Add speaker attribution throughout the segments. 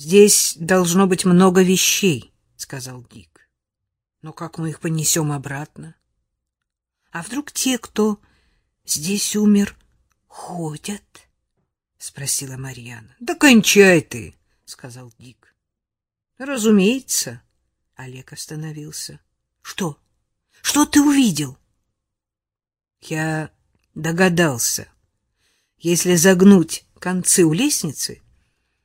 Speaker 1: Здесь должно быть много вещей, сказал Дик. Но как мы их понесем обратно? А вдруг те, кто здесь умер, ходят? спросила Марьяна. Да кончай ты, сказал Дик. Разумеется, Олег остановился. Что? Что ты увидел? Я догадался. Если загнуть концы у лестницы,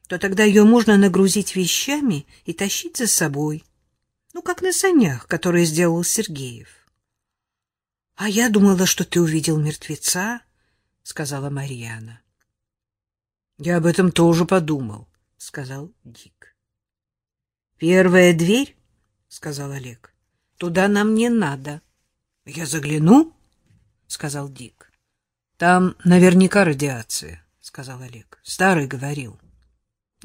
Speaker 1: то тогда ее можно нагрузить вещами и тащить за собой. Ну, как на санях, которые сделал Сергеев. — А я думала, что ты увидел мертвеца, — сказала Марьяна. — Я об этом тоже подумал, — сказал Дик. — Первая дверь, — сказал Олег. — Туда нам не надо. — Я загляну, — сказал Дик. — Там наверняка радиация, — сказал Олег. — Старый говорил. —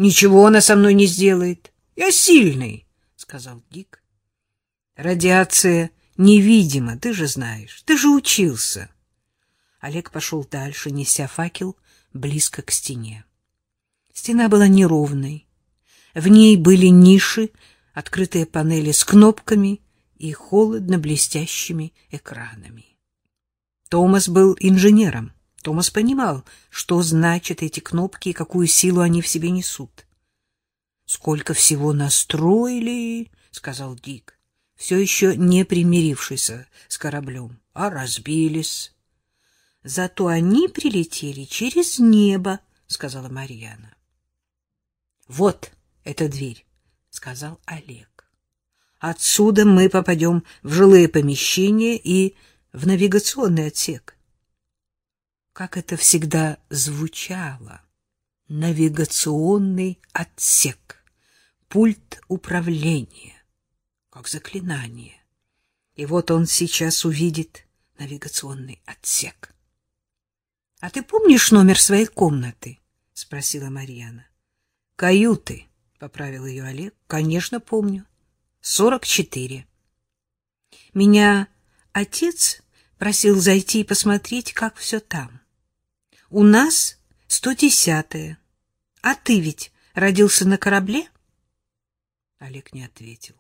Speaker 1: Ничего она со мной не сделает. Я сильный, — сказал Дик. — Радиация невидима, ты же знаешь. Ты же учился. Олег пошел дальше, неся факел близко к стене. Стена была неровной. В ней были ниши, открытые панели с кнопками и холодно блестящими экранами. Томас был инженером. Томас понимал, что значат эти кнопки и какую силу они в себе несут. «Сколько всего настроили», — сказал Дик, все еще не примирившийся с кораблем, — «а разбились». «Зато они прилетели через небо», — сказала Марьяна. «Вот эта дверь», — сказал Олег. «Отсюда мы попадем в жилые помещения и в навигационный отсек. Как это всегда звучало. Навигационный отсек. Пульт управления. Как заклинание. И вот он сейчас увидит навигационный отсек. — А ты помнишь номер своей комнаты? — спросила Марьяна. — Каюты, — поправил ее Олег. — Конечно, помню. — Сорок четыре. Меня Отец просил зайти и посмотреть, как все там. У нас сто десятое. А ты ведь родился на корабле? Олег не ответил.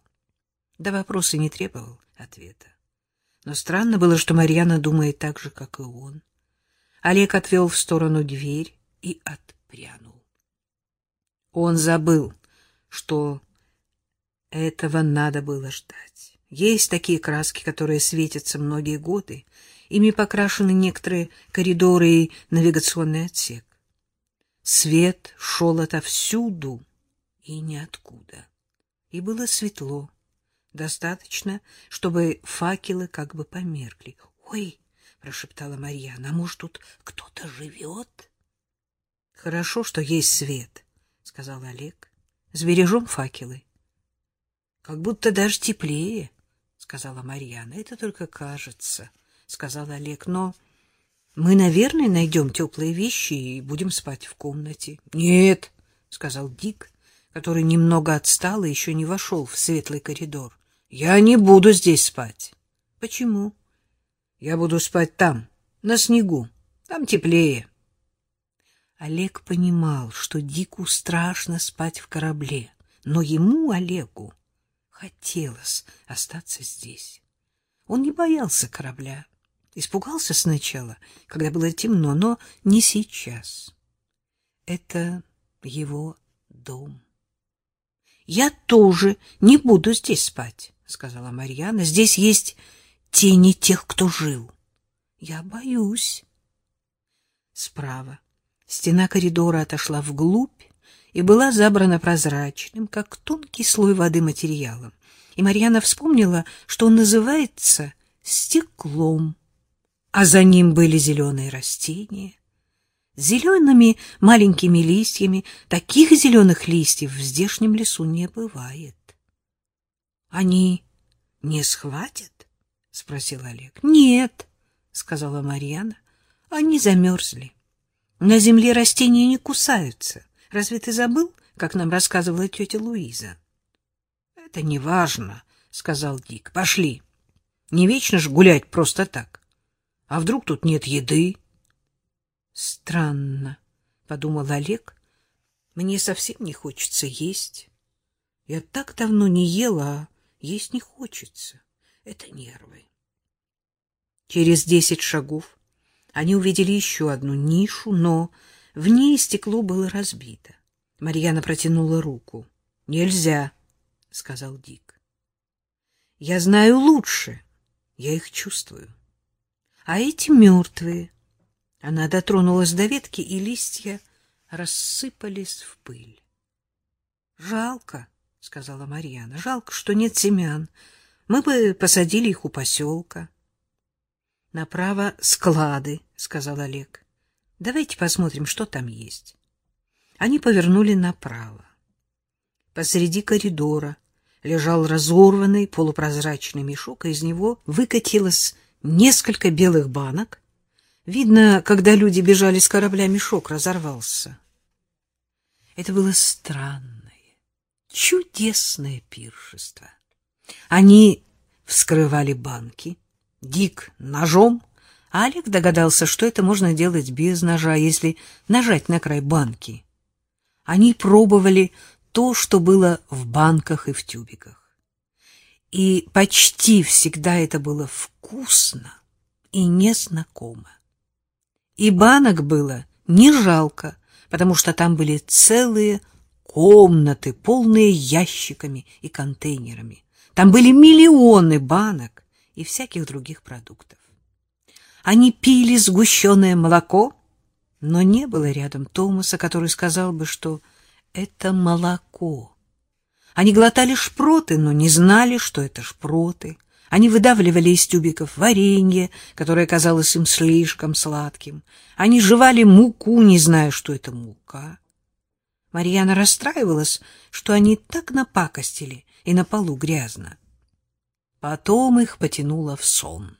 Speaker 1: Да вопросы не требовал ответа. Но странно было, что Марьяна думает так же, как и он. Олег отвел в сторону дверь и отпрянул. Он забыл, что этого надо было ждать. Есть такие краски, которые светятся многие годы. Ими покрашены некоторые коридоры и навигационный отсек. Свет шел отовсюду и ниоткуда. И было светло. Достаточно, чтобы факелы как бы померкли. — Ой! — прошептала Марьяна. — А может, тут кто-то живет? — Хорошо, что есть свет, — сказал Олег. — Сбережем факелы. — Как будто даже теплее, сказала Марьяна. Это только кажется, сказал Олег. Но мы, наверное, найдем теплые вещи и будем спать в комнате. Нет, сказал Дик, который немного отстал и еще не вошел в светлый коридор. Я не буду здесь спать. Почему? Я буду спать там, на снегу. Там теплее. Олег понимал, что Дику страшно спать в корабле, но ему, Олегу, хотелось остаться здесь. Он не боялся корабля. Испугался сначала, когда было темно, но не сейчас. Это его дом. Я тоже не буду здесь спать, сказала Марьяна. Здесь есть тени тех, кто жил. Я боюсь. Справа стена коридора отошла вглубь, и была забрана прозрачным, как тонкий слой воды материалом. И Марьяна вспомнила, что он называется стеклом, а за ним были зеленые растения. Зелеными маленькими листьями, таких зеленых листьев в здешнем лесу не бывает. — Они не схватят? — спросил Олег. — Нет, — сказала Марьяна, — они замерзли. На земле растения не кусаются. Разве ты забыл, как нам рассказывала тетя Луиза? — Это не важно, — сказал Дик. — Пошли. Не вечно ж гулять просто так. А вдруг тут нет еды? — Странно, — подумал Олег. Мне совсем не хочется есть. Я так давно не ела, а есть не хочется. Это нервы. Через десять шагов они увидели еще одну нишу, но в ней стекло было разбито. Марьяна протянула руку. — Нельзя, — сказал Дик. — Я знаю лучше. Я их чувствую. А эти мертвые. Она дотронулась до ветки, и листья рассыпались в пыль. — Жалко, — сказала Марьяна. — Жалко, что нет семян. Мы бы посадили их у поселка. — Направо склады, — сказал Олег. — Давайте посмотрим, что там есть. Они повернули направо. Посреди коридора лежал разорванный полупрозрачный мешок, а из него выкатилось несколько белых банок. Видно, когда люди бежали с корабля, мешок разорвался. Это было странное, чудесное пиршество. Они вскрывали банки, Дик ножом, а Олег догадался, что это можно делать без ножа, если нажать на край банки. Они пробовали то, что было в банках и в тюбиках. И почти всегда это было вкусно и незнакомо. И банок было не жалко, потому что там были целые комнаты, полные ящиками и контейнерами. Там были миллионы банок и всяких других продуктов. Они пили сгущенное молоко, но не было рядом Томаса, который сказал бы, что это молоко. Они глотали шпроты, но не знали, что это шпроты. Они выдавливали из тюбиков варенье, которое казалось им слишком сладким. Они жевали муку, не зная, что это мука. Марьяна расстраивалась, что они так напакостили, и на полу грязно. Потом их потянуло в сон.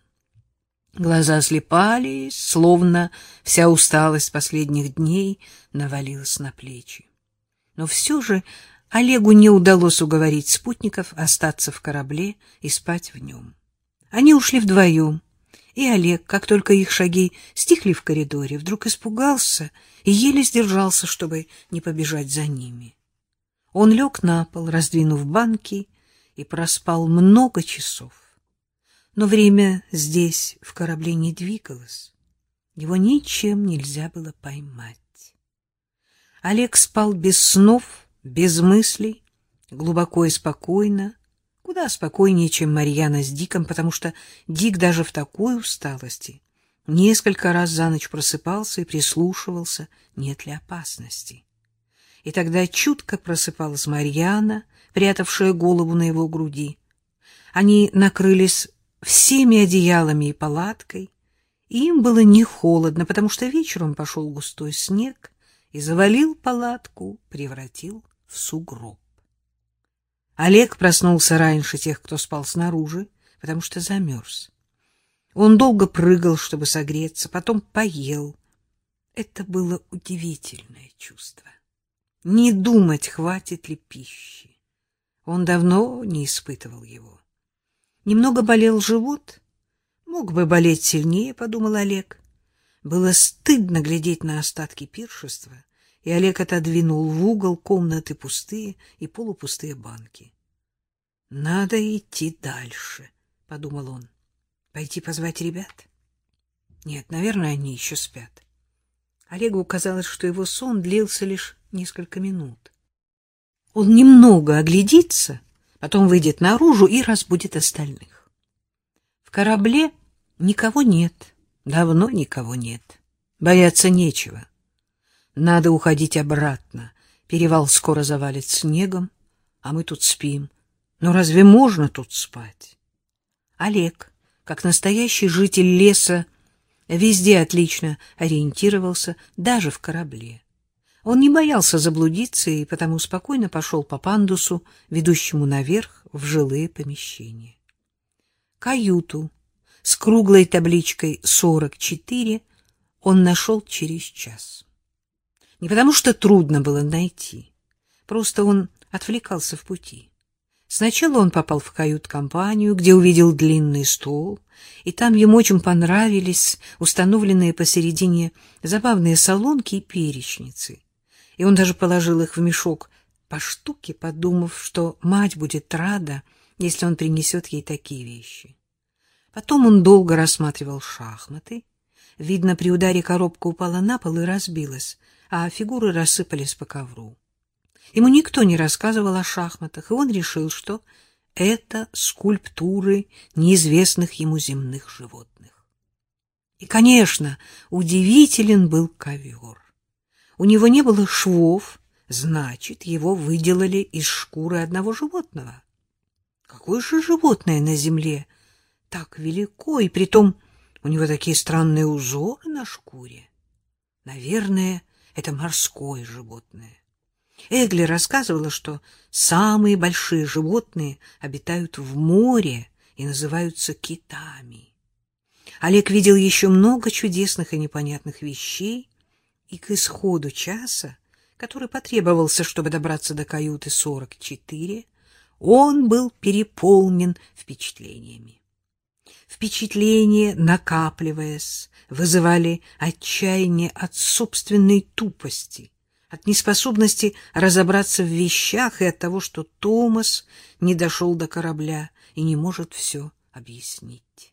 Speaker 1: Глаза слепались, словно вся усталость последних дней навалилась на плечи. Но все же Олегу не удалось уговорить спутников остаться в корабле и спать в нем. Они ушли вдвоем, и Олег, как только их шаги стихли в коридоре, вдруг испугался и еле сдержался, чтобы не побежать за ними. Он лег на пол, раздвинув банки, и проспал много часов. Но время здесь, в корабле, не двигалось. Его ничем нельзя было поймать. Олег спал без снов, без мыслей, глубоко и спокойно, куда спокойнее, чем Марьяна с Диком, потому что Дик даже в такой усталости несколько раз за ночь просыпался и прислушивался, нет ли опасности. И тогда чутко просыпалась Марьяна, прятавшая голову на его груди. Они накрылись всеми одеялами и палаткой, им было не холодно, потому что вечером пошел густой снег и завалил палатку, превратил в сугроб. Олег проснулся раньше тех, кто спал снаружи, потому что замерз. Он долго прыгал, чтобы согреться, потом поел. Это было удивительное чувство. Не думать, хватит ли пищи. Он давно не испытывал его. Немного болел живот. Мог бы болеть сильнее, подумал Олег. Было стыдно глядеть на остатки пиршества, и Олег отодвинул в угол комнаты пустые и полупустые банки. Надо идти дальше, подумал он. Пойти позвать ребят? Нет, наверное, они еще спят. Олегу казалось, что его сон длился лишь несколько минут. Он немного оглядится, потом выйдет наружу и разбудит остальных. В корабле никого нет, давно никого нет. Бояться нечего. Надо уходить обратно. Перевал скоро завалит снегом, а мы тут спим. Но разве можно тут спать? Олег, как настоящий житель леса, везде отлично ориентировался, даже в корабле. Он не боялся заблудиться и потому спокойно пошел по пандусу, ведущему наверх в жилые помещения. Каюту с круглой табличкой 44 он нашел через час. Не потому что трудно было найти, просто он отвлекался в пути. Сначала он попал в кают-компанию, где увидел длинный стол, и там ему очень понравились установленные посередине забавные салонки и перечницы. И он даже положил их в мешок по штуке, подумав, что мать будет рада, если он принесет ей такие вещи. Потом он долго рассматривал шахматы. Видно, при ударе коробка упала на пол и разбилась, а фигуры рассыпались по ковру. Ему никто не рассказывал о шахматах, и он решил, что это скульптуры неизвестных ему земных животных. И, конечно, удивителен был ковер. У него не было швов, значит, его выделали из шкуры одного животного. Какое же животное на земле так велико, и притом у него такие странные узоры на шкуре? Наверное, это морское животное. Эгли рассказывала, что самые большие животные обитают в море и называются китами. Олег видел еще много чудесных и непонятных вещей, и к исходу часа, который потребовался, чтобы добраться до каюты 44, он был переполнен впечатлениями. Впечатления, накапливаясь, вызывали отчаяние от собственной тупости, от неспособности разобраться в вещах и от того, что Томас не дошел до корабля и не может все объяснить.